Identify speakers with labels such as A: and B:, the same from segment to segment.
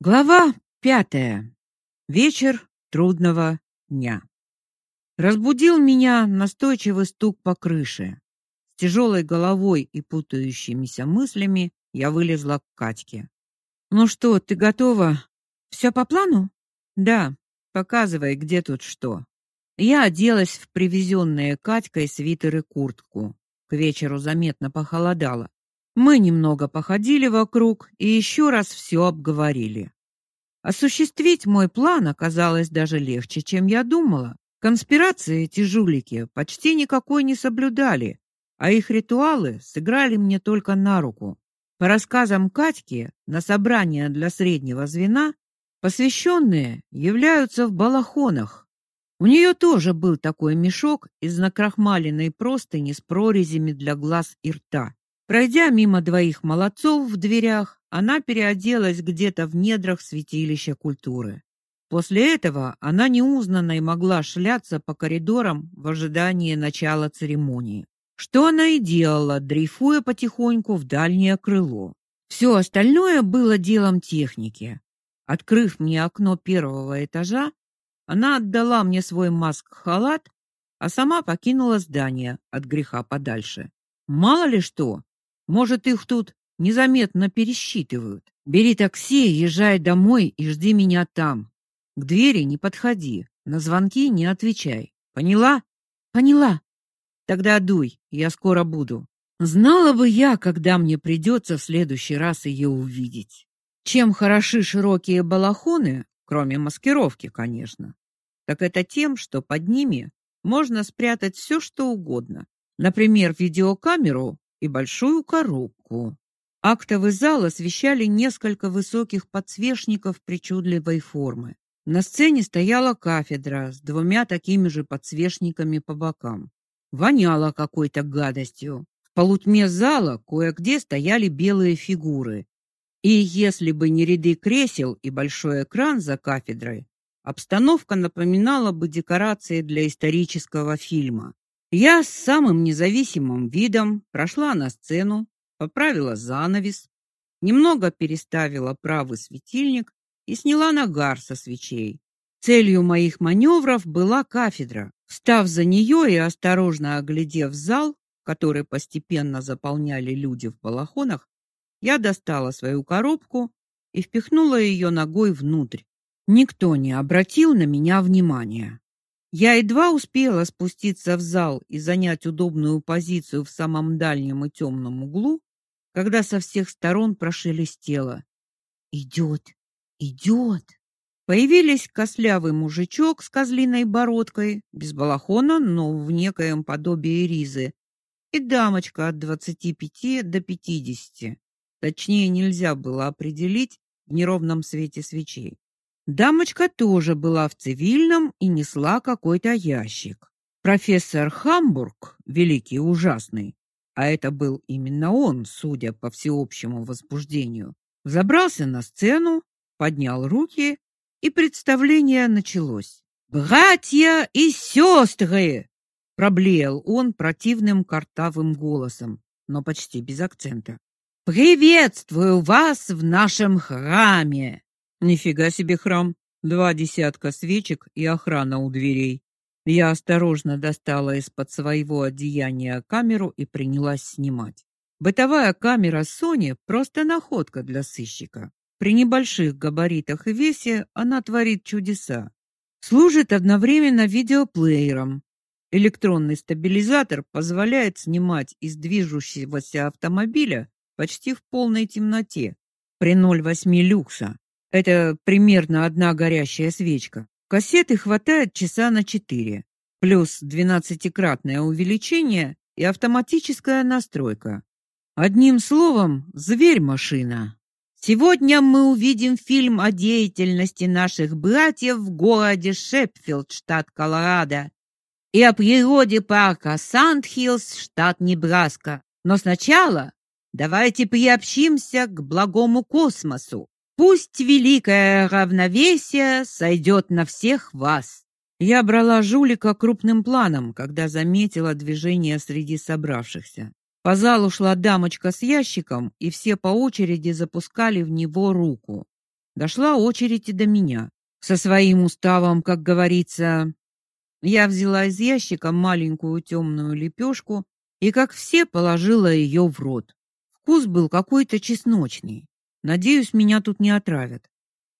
A: Глава пятая. Вечер трудного дня. Разбудил меня настойчивый стук по крыше. С тяжелой головой и путающимися мыслями я вылезла к Катьке. Ну что, ты готова? Все по плану? Да. Показывай, где тут что. Я оделась в привезенные Катькой свитер и куртку. К вечеру заметно похолодало. Мы немного походили вокруг и еще раз все обговорили. Осуществить мой план оказалось даже легче, чем я думала. Конспирации эти жулики почти никакой не соблюдали, а их ритуалы сыграли мне только на руку. По рассказам Катьки, на собрания для среднего звена посвященные являются в балахонах. У нее тоже был такой мешок из накрахмаленной простыни с прорезями для глаз и рта. Пройдя мимо двоих молодцов в дверях, она переоделась где-то в недрах святилища культуры. После этого она неузнанной могла шляться по коридорам в ожидании начала церемонии. Что она и делала, дрейфуя потихоньку в дальнее крыло. Все остальное было делом техники. Открыв мне окно первого этажа, она отдала мне свой маск-халат, а сама покинула здание от греха подальше. Мало ли что, может, их тут незаметно пересчитывают. Бери такси, езжай домой и жди меня там. К двери не подходи, на звонки не отвечай. Поняла? Поняла. Тогда дуй, я скоро буду. Знала бы я, когда мне придется в следующий раз ее увидеть. Чем хороши широкие балахоны, кроме маскировки, конечно, так это тем, что под ними можно спрятать все, что угодно. Например, видеокамеру и большую коробку. Актовый зал освещали несколько высоких подсвечников причудливой формы. На сцене стояла кафедра с двумя такими же подсвечниками по бокам. Воняло какой-то гадостью. В полутьме зала кое-где стояли белые фигуры. И если бы не ряды кресел и большой экран за кафедрой, обстановка напоминала бы декорации для исторического фильма. Я с самым независимым видом прошла на сцену, поправила занавес, немного переставила правый светильник и сняла нагар со свечей. Целью моих маневров была кафедра. Встав за нее и осторожно оглядев зал, который постепенно заполняли люди в балахонах, я достала свою коробку и впихнула ее ногой внутрь. Никто не обратил на меня внимания. Я едва успела спуститься в зал и занять удобную позицию в самом дальнем и темном углу, когда со всех сторон прошелестело: «Идет, идет!» Появились кослявый мужичок с козлиной бородкой, без балахона, но в некоем подобии ризы, и дамочка от двадцати пяти до пятидесяти. Точнее нельзя было определить в неровном свете свечей. Дамочка тоже была в цивильном и несла какой-то ящик. Профессор Хамбург, великий и ужасный, а это был именно он, судя по всеобщему возбуждению, забрался на сцену, поднял руки, и представление началось. «Братья и сестры!» — проблеял он противным картавым голосом, но почти без акцента. «Приветствую вас в нашем храме!» Нифига себе храм. Два десятка свечек и охрана у дверей. Я осторожно достала из-под своего одеяния камеру и принялась снимать. Бытовая камера Sony просто находка для сыщика. При небольших габаритах и весе она творит чудеса. Служит одновременно видеоплеером. Электронный стабилизатор позволяет снимать из движущегося автомобиля почти в полной темноте при 0,8 люкса. Это примерно одна горящая свечка. Кассеты хватает часа на четыре, плюс двенадцатикратное увеличение и автоматическая настройка. Одним словом, зверь-машина. Сегодня мы увидим фильм о деятельности наших братьев в городе Шепфилд, штат Колорадо, и о природе парка Сандхиллс, штат Небраска. Но сначала давайте приобщимся к благому космосу. Пусть великое равновесие сойдет на всех вас. Я брала жулика крупным планом, когда заметила движение среди собравшихся. По залу шла дамочка с ящиком, и все по очереди запускали в него руку. дошла очередь и до меня. Со своим уставом, как говорится, я взяла из ящика маленькую темную лепешку и, как все, положила ее в рот. Вкус был какой-то чесночный. Надеюсь, меня тут не отравят.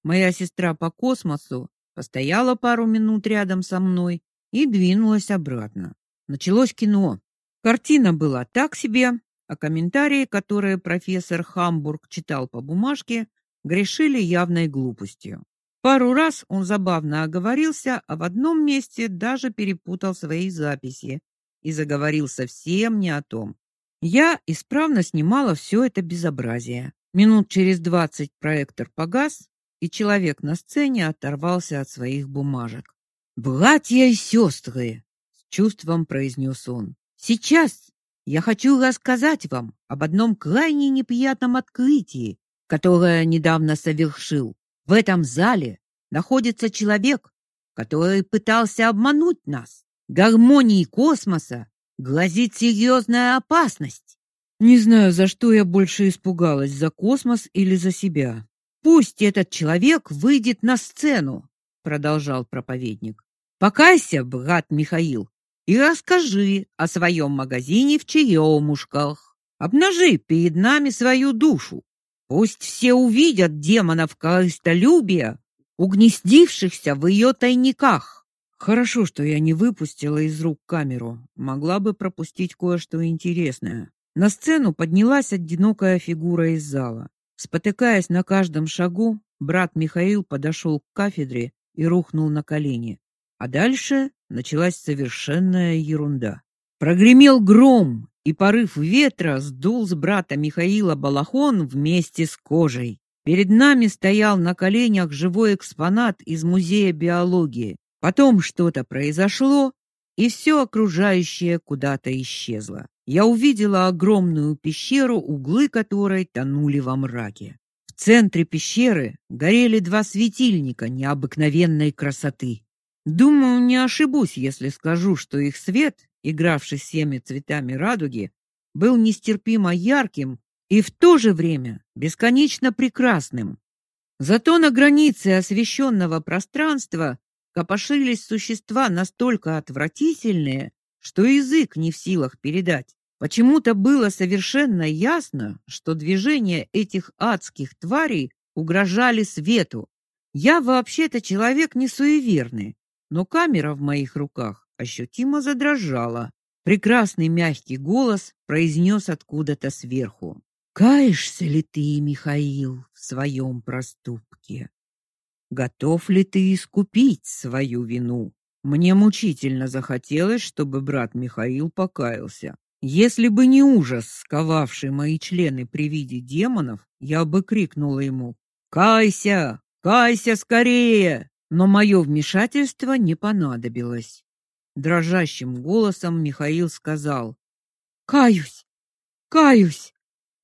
A: Моя сестра по космосу постояла пару минут рядом со мной и двинулась обратно. Началось кино. Картина была так себе, а комментарии, которые профессор Хамбург читал по бумажке, грешили явной глупостью. Пару раз он забавно оговорился, а в одном месте даже перепутал свои записи и заговорил совсем не о том. Я исправно снимала все это безобразие. Минут через двадцать проектор погас, и человек на сцене оторвался от своих бумажек. "Братья и сестры!» — с чувством произнес он. "Сейчас я хочу рассказать вам об одном крайне неприятном открытии, которое недавно совершил. В этом зале находится человек, который пытался обмануть нас. Гармонии космоса грозит серьезная опасность. Не знаю, за что я больше испугалась, за космос или за себя. Пусть этот человек выйдет на сцену, продолжал проповедник. Покайся, брат Михаил, и расскажи о своем магазине в Черемушках. Обнажи перед нами свою душу. Пусть все увидят демонов корыстолюбия, угнездившихся в ее тайниках. Хорошо, что я не выпустила из рук камеру. Могла бы пропустить кое-что интересное. На сцену поднялась одинокая фигура из зала. Спотыкаясь на каждом шагу, брат Михаил подошел к кафедре и рухнул на колени. А дальше началась совершенная ерунда. Прогремел гром, и порыв ветра сдул с брата Михаила балахон вместе с кожей. Перед нами стоял на коленях живой экспонат из музея биологии. Потом что-то произошло, и все окружающее куда-то исчезло. Я увидела огромную пещеру, углы которой тонули во мраке. В центре пещеры горели два светильника необыкновенной красоты. Думаю, не ошибусь, если скажу, что их свет игравший всеми цветами радуги, был нестерпимо ярким и в то же время бесконечно прекрасным. Зато на границе освещенного пространства копошились существа настолько отвратительные, что язык не в силах передать. Почему-то было совершенно ясно, что движения этих адских тварей угрожали свету. Я вообще-то человек не суеверный, но камера в моих руках ощутимо задрожала. Прекрасный мягкий голос произнес откуда-то сверху: "Каешься ли ты, Михаил, в своем проступке? Готов ли ты искупить свою вину?" Мне мучительно захотелось, чтобы брат Михаил покаялся. Если бы не ужас, сковавший мои члены при виде демонов, я бы крикнула ему: "Кайся! Кайся скорее!" Но мое вмешательство не понадобилось. Дрожащим голосом Михаил сказал: "Каюсь. Каюсь.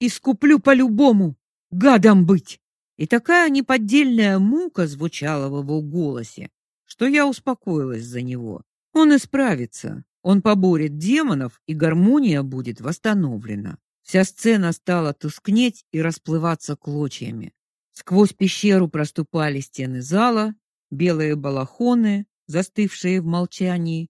A: Искуплю по-любому. Гадом быть". И такая неподдельная мука звучала в его голосе, что я успокоилась за него. Он исправится. Он поборет демонов, и гармония будет восстановлена. Вся сцена стала тускнеть и расплываться клочьями. Сквозь пещеру проступали стены зала, белые балахоны, застывшие в молчании,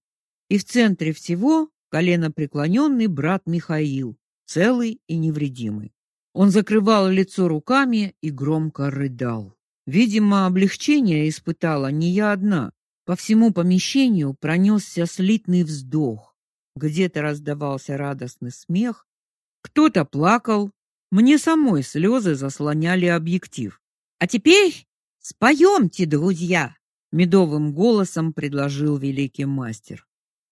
A: и в центре всего коленопреклоненный брат Михаил, целый и невредимый. Он закрывал лицо руками и громко рыдал. Видимо, облегчение испытала не я одна. По всему помещению пронесся слитный вздох. Где-то раздавался радостный смех, кто-то плакал. Мне самой слезы заслоняли объектив. А теперь споемте, друзья, медовым голосом предложил великий мастер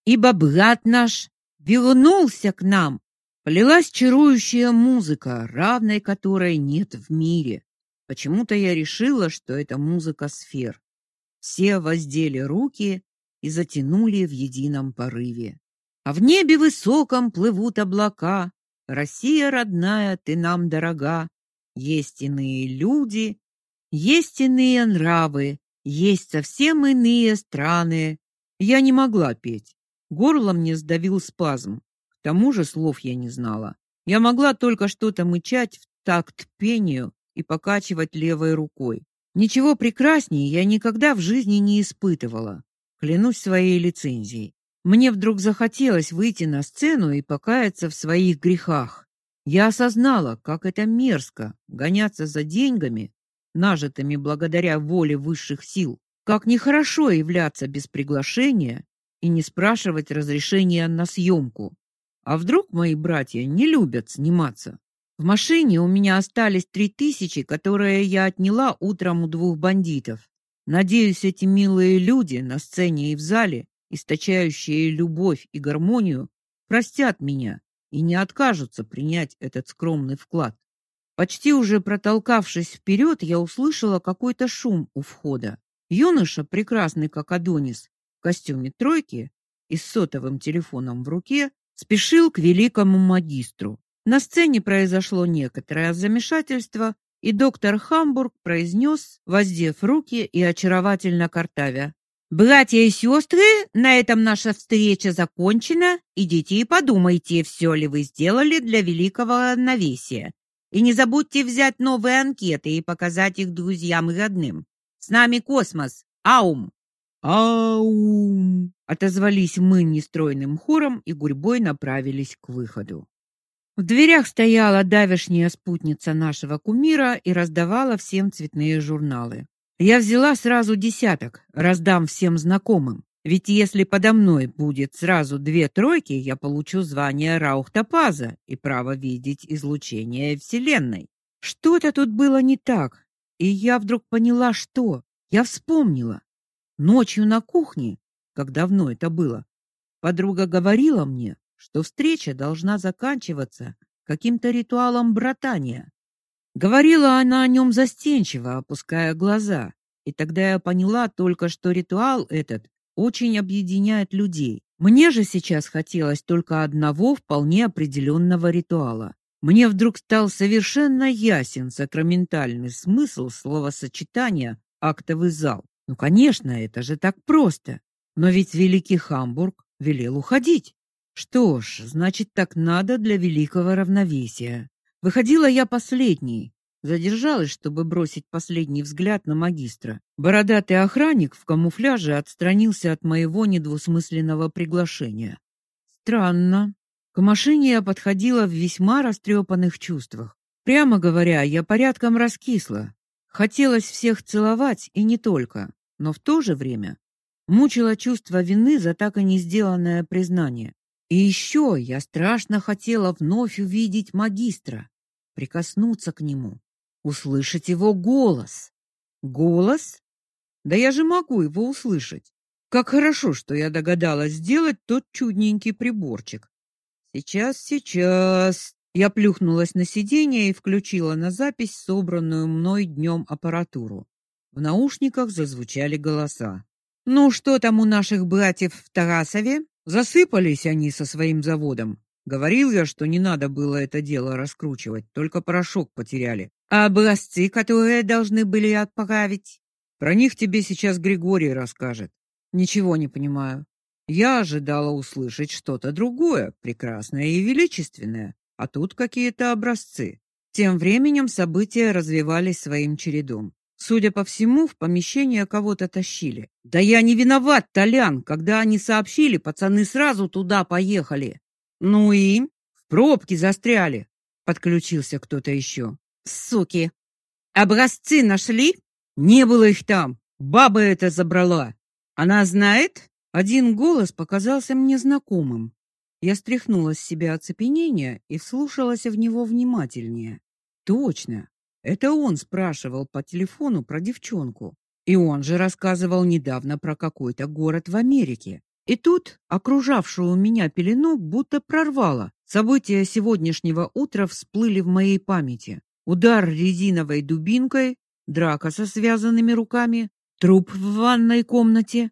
A: ибо брат наш вернулся к нам. Полилась чарующая музыка, равной которой нет в мире. Почему-то я решила, что это музыка сфер. Все воздели руки и затянули в едином порыве. А в небе высоком плывут облака. Россия родная, ты нам дорога. Есть иные люди, есть иные нравы, есть совсем иные страны. Я не могла петь. Горло мне сдавил спазм. К тому же слов я не знала. Я могла только что-то мычать в такт пению и покачивать левой рукой. Ничего прекраснее я никогда в жизни не испытывала. Клянусь своей лицензией. Мне вдруг захотелось выйти на сцену и покаяться в своих грехах. Я осознала, как это мерзко гоняться за деньгами, нажитыми благодаря воле высших сил. Как нехорошо являться без приглашения и не спрашивать разрешения на съемку. А вдруг мои братья не любят сниматься? В машине у меня остались три тысячи, которые я отняла утром у двух бандитов. Надеюсь, эти милые люди на сцене и в зале, источающие любовь и гармонию, простят меня и не откажутся принять этот скромный вклад. Почти уже протолкавшись вперед, я услышала какой-то шум у входа. Юноша, прекрасный как Адонис, в костюме тройки и с сотовым телефоном в руке, спешил к великому магистру. На сцене произошло некоторое замешательство, и доктор Хамбург произнес, воздев руки и очаровательно картавя: "Братья и сестры, на этом наша встреча закончена. Идите и подумайте, все ли вы сделали для великого равновесия. И не забудьте взять новые анкеты и показать их друзьям и родным. С нами космос. Аум.
B: Аум.
A: Отозвались мы нестройным хором и гурьбой направились к выходу. В дверях стояла давешняя спутница нашего кумира и раздавала всем цветные журналы. Я взяла сразу десяток, раздам всем знакомым. Ведь если подо мной будет сразу две тройки, я получу звание Раухтопаза и право видеть излучение Вселенной. Что-то тут было не так, и я вдруг поняла, что. Я вспомнила. Ночью на кухне, как давно это было, подруга говорила мне, что встреча должна заканчиваться каким-то ритуалом братания. Говорила она о нем застенчиво, опуская глаза, и тогда я поняла только, что ритуал этот очень объединяет людей. Мне же сейчас хотелось только одного вполне определенного ритуала. Мне вдруг стал совершенно ясен сакраментальный смысл словосочетания актовый зал. Ну, конечно, это же так просто. Но ведь великий Хамбург велел уходить. Что ж, значит, так надо для великого равновесия. Выходила я последней, задержалась, чтобы бросить последний взгляд на магистра. Бородатый охранник в камуфляже отстранился от моего недвусмысленного приглашения. Странно. К машине я подходила в весьма растрепанных чувствах. Прямо говоря, я порядком раскисла. Хотелось всех целовать и не только, но в то же время мучило чувство вины за так и не сделанное признание. И еще я страшно хотела вновь увидеть магистра, прикоснуться к нему, услышать его голос. Голос? Да я же могу его услышать. Как хорошо, что я догадалась сделать тот чудненький приборчик. Сейчас, сейчас. Я плюхнулась на сиденье и включила на запись собранную мной днем аппаратуру. В наушниках зазвучали голоса. Ну что там у наших братьев в Тарасове? Засыпались они со своим заводом. Говорил я, что не надо было это дело раскручивать, только порошок потеряли. А образцы, которые должны были отправить? Про них тебе сейчас Григорий расскажет. Ничего не понимаю. Я ожидала услышать что-то другое, прекрасное и величественное, а тут какие-то образцы. Тем временем события развивались своим чередом. Судя по всему, в помещение кого-то тащили. Да я не виноват, Толян, когда они сообщили, пацаны сразу туда поехали. Ну и в пробке застряли. Подключился кто-то еще. Суки. Образцы нашли? Не было их там. Баба это забрала. Она знает? Один голос показался мне знакомым. Я стряхнула с себя оцепенение и вслушалась в него внимательнее. Точно. Это он спрашивал по телефону про девчонку. И он же рассказывал недавно про какой-то город в Америке. И тут окружавшую меня пелену будто прорвало. События сегодняшнего утра всплыли в моей памяти. Удар резиновой дубинкой, драка со связанными руками, труп в ванной комнате.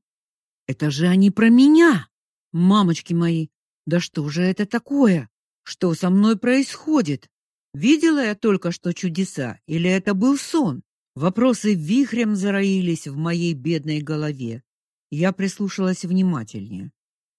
A: Это же они про меня. Мамочки мои, да что же это такое? Что со мной происходит? Видела я только что чудеса или это был сон? Вопросы вихрем зароились в моей бедной голове. Я прислушалась внимательнее.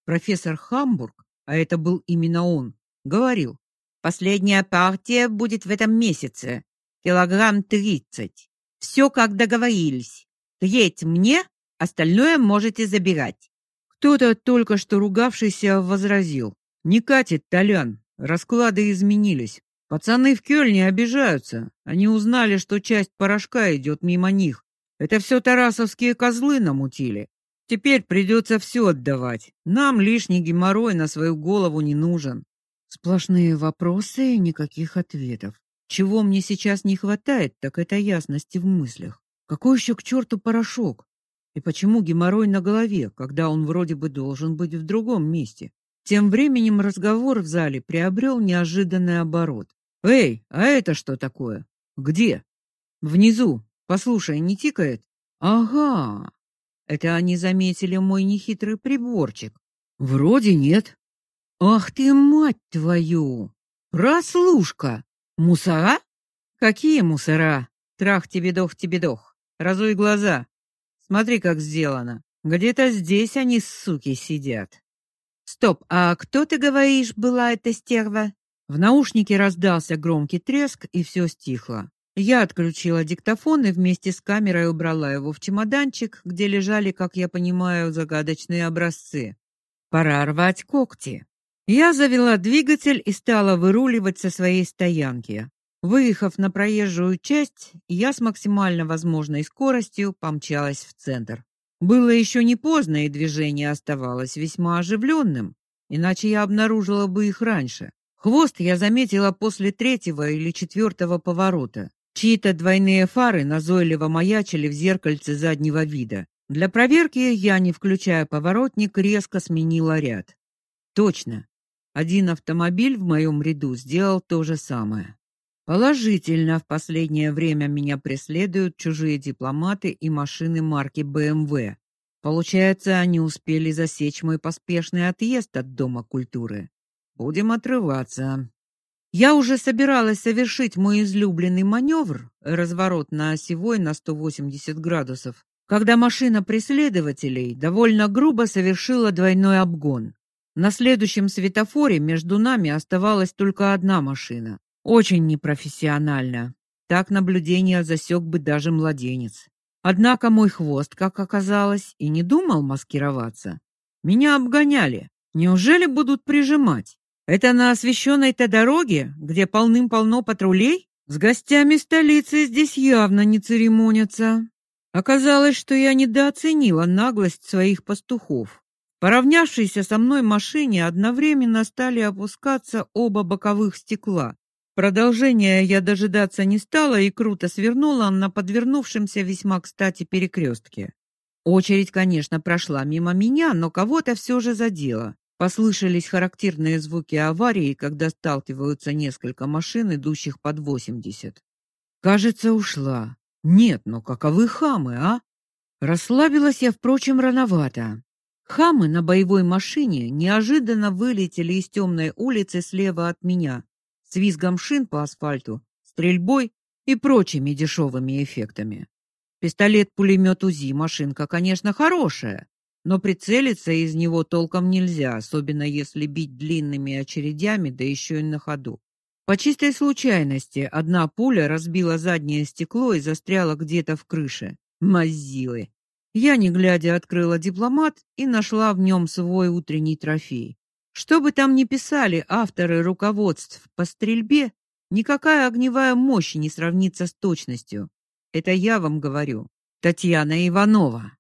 A: Профессор Хамбург, а это был именно он, говорил: "Последняя партия будет в этом месяце, килограмм тридцать. Все, как договорились. Треть мне, остальное можете забирать. Кто-то только что ругавшийся возразил: "Не катит, Толян, расклады изменились. Пацаны в Кёльне обижаются. Они узнали, что часть порошка идет мимо них. Это все тарасовские козлы намутили. Теперь придется все отдавать. Нам лишний геморрой на свою голову не нужен". Сплошные вопросы и никаких ответов. Чего мне сейчас не хватает, так это ясности в мыслях. Какой еще к черту порошок? И почему геморрой на голове, когда он вроде бы должен быть в другом месте? Тем временем разговор в зале приобрел неожиданный оборот. Эй, а это что такое? Где? Внизу. Послушай, не тикает? Ага. Это они заметили мой нехитрый приборчик. Вроде нет. Ах ты мать твою! Прослушка. Мусора? Какие мусора? Трах тебе дох тебе дох. Разуй глаза. Смотри, как сделано. Где-то здесь они, суки, сидят. Стоп, а кто ты говоришь, была эта стерва? В наушнике раздался громкий треск, и все стихло. Я отключила диктофон и вместе с камерой убрала его в чемоданчик, где лежали, как я понимаю, загадочные образцы. Пора рвать когти. Я завела двигатель и стала выруливать со своей стоянки. Выехав на проезжую часть, я с максимально возможной скоростью помчалась в центр. Было еще не поздно, и движение оставалось весьма оживленным, иначе я обнаружила бы их раньше. Хвост я заметила после третьего или четвертого поворота. Чьи-то двойные фары назойливо маячили в зеркальце заднего вида. Для проверки я, не включая поворотник, резко сменила ряд. Точно. Один автомобиль в моем ряду сделал то же самое. Положительно, в последнее время меня преследуют чужие дипломаты и машины марки BMW. Получается, они успели засечь мой поспешный отъезд от Дома культуры. Будем отрываться. Я уже собиралась совершить мой излюбленный маневр, разворот на осевой на 180 градусов, когда машина преследователей довольно грубо совершила двойной обгон. На следующем светофоре между нами оставалась только одна машина. Очень непрофессионально. Так наблюдение засек бы даже младенец. Однако мой хвост, как оказалось, и не думал маскироваться. Меня обгоняли. Неужели будут прижимать? Это на освещенной-то дороге, где полным-полно патрулей? С гостями столицы здесь явно не церемонятся. Оказалось, что я недооценила наглость своих пастухов. Поравнявшиеся со мной машине одновременно стали опускаться оба боковых стекла. Продолжения я дожидаться не стала и круто свернула на подвернувшемся весьма кстати перекрестке. Очередь, конечно, прошла мимо меня, но кого-то все же задела. Послышались характерные звуки аварии, когда сталкиваются несколько машин, идущих под 80. Кажется, ушла. Нет, но каковы хамы, а? Расслабилась я, впрочем, рановато. Хамы на боевой машине неожиданно вылетели из темной улицы слева от меня, с визгом шин по асфальту, стрельбой и прочими дешевыми эффектами. Пистолет-пулемет УЗИ машинка, конечно, хорошая, но прицелиться из него толком нельзя, особенно если бить длинными очередями, да еще и на ходу. По чистой случайности одна пуля разбила заднее стекло и застряла где-то в крыше. Мазилы. Я, не глядя, открыла дипломат и нашла в нем свой утренний трофей. Что бы там ни писали авторы руководств по стрельбе, никакая огневая мощь не сравнится с точностью. Это я вам говорю, Татьяна Иванова.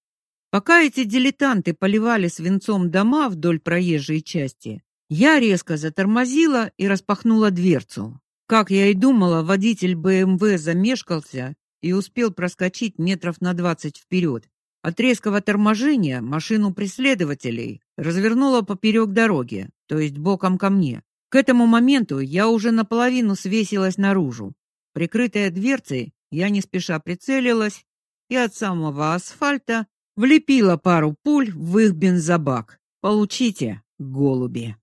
A: Пока эти дилетанты поливали свинцом дома вдоль проезжей части, я резко затормозила и распахнула дверцу. Как я и думала, водитель БМВ замешкался и успел проскочить метров на двадцать вперед. От резкого торможения машину преследователей развернуло поперек дороги, то есть боком ко мне. К этому моменту я уже наполовину свесилась наружу. Прикрытая дверцей, я не спеша прицелилась и от самого асфальта влепила пару пуль в их бензобак. Получите, голуби.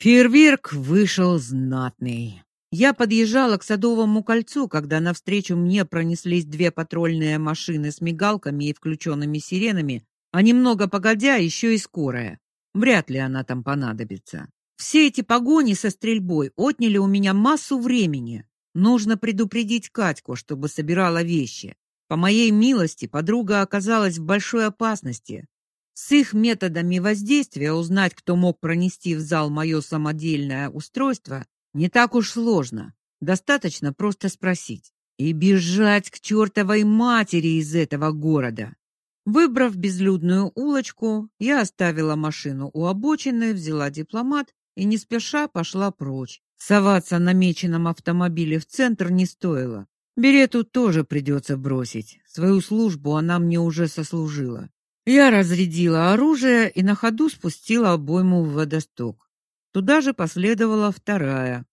A: Фейерверк вышел знатный. Я подъезжала к Садовому кольцу, когда навстречу мне пронеслись две патрульные машины с мигалками и включенными сиренами, а немного погодя еще и скорая. Вряд ли она там понадобится. Все эти погони со стрельбой отняли у меня массу времени. Нужно предупредить Катьку, чтобы собирала вещи. По моей милости подруга оказалась в большой опасности. С их методами воздействия узнать, кто мог пронести в зал мое самодельное устройство, не так уж сложно. Достаточно просто спросить и бежать к чертовой матери из этого города. Выбрав безлюдную улочку, я оставила машину у обочины, взяла дипломат и не спеша пошла прочь. Соваться на намеченном автомобиле в центр не стоило. Берету тоже придется бросить. Свою службу она мне уже сослужила. Я разрядила оружие и на ходу спустила обойму в водосток. Туда же последовала вторая.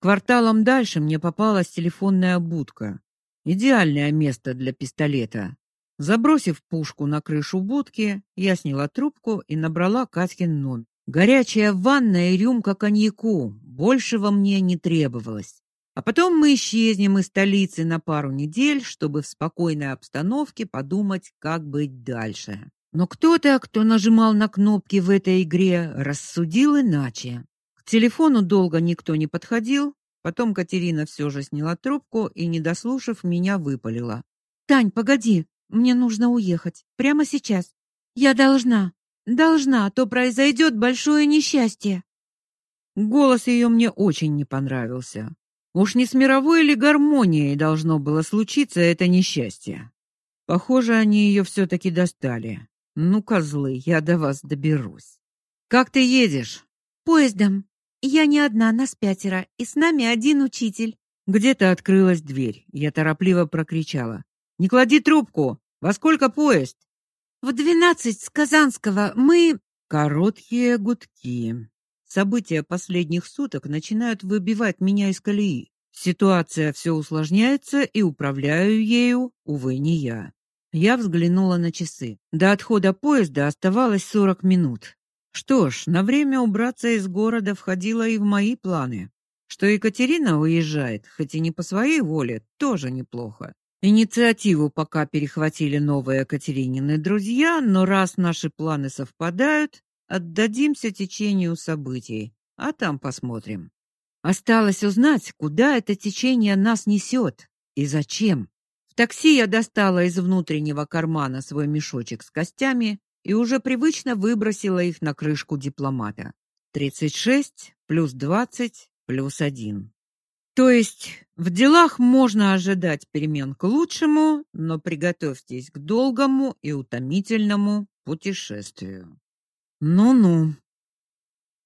A: Кварталом дальше мне попалась телефонная будка. Идеальное место для пистолета. Забросив пушку на крышу будки, я сняла трубку и набрала Катькин номер. Горячая ванна и рюмка коньяку. Большего мне не требовалось. А потом мы исчезнем из столицы на пару недель, чтобы в спокойной обстановке подумать, как быть дальше. Но кто-то, кто нажимал на кнопки в этой игре, рассудил иначе. К телефону долго никто не подходил. Потом Катерина все же сняла трубку и, не дослушав, меня выпалила: "Тань, погоди, мне нужно уехать. Прямо сейчас. Я должна. Должна, а то произойдет большое несчастье. Голос ее мне очень не понравился. Уж не с мировой ли гармонией должно было случиться это несчастье? Похоже, они ее все таки достали. Ну, козлы, я до вас доберусь. Как ты едешь? Поездом. Я не одна, нас пятеро, и с нами один учитель. Где-то открылась дверь. Я торопливо прокричала: не клади трубку. Во сколько поезд? В двенадцать с Казанского. Мы короткие гудки. События последних суток начинают выбивать меня из колеи. Ситуация все усложняется, и управляю ею, увы, не я. Я взглянула на часы. До отхода поезда оставалось сорок минут. Что ж, на время убраться из города входило и в мои планы. Что Екатерина уезжает, хоть и не по своей воле, тоже неплохо. Инициативу пока перехватили новые Катеринины друзья, но раз наши планы совпадают, отдадимся течению событий, а там посмотрим. Осталось узнать, куда это течение нас несет и зачем. В такси я достала из внутреннего кармана свой мешочек с костями и уже привычно выбросила их на крышку дипломата. 36 плюс 20 плюс 1. То есть в делах можно ожидать перемен к лучшему, но приготовьтесь к долгому и утомительному путешествию. Ну-ну.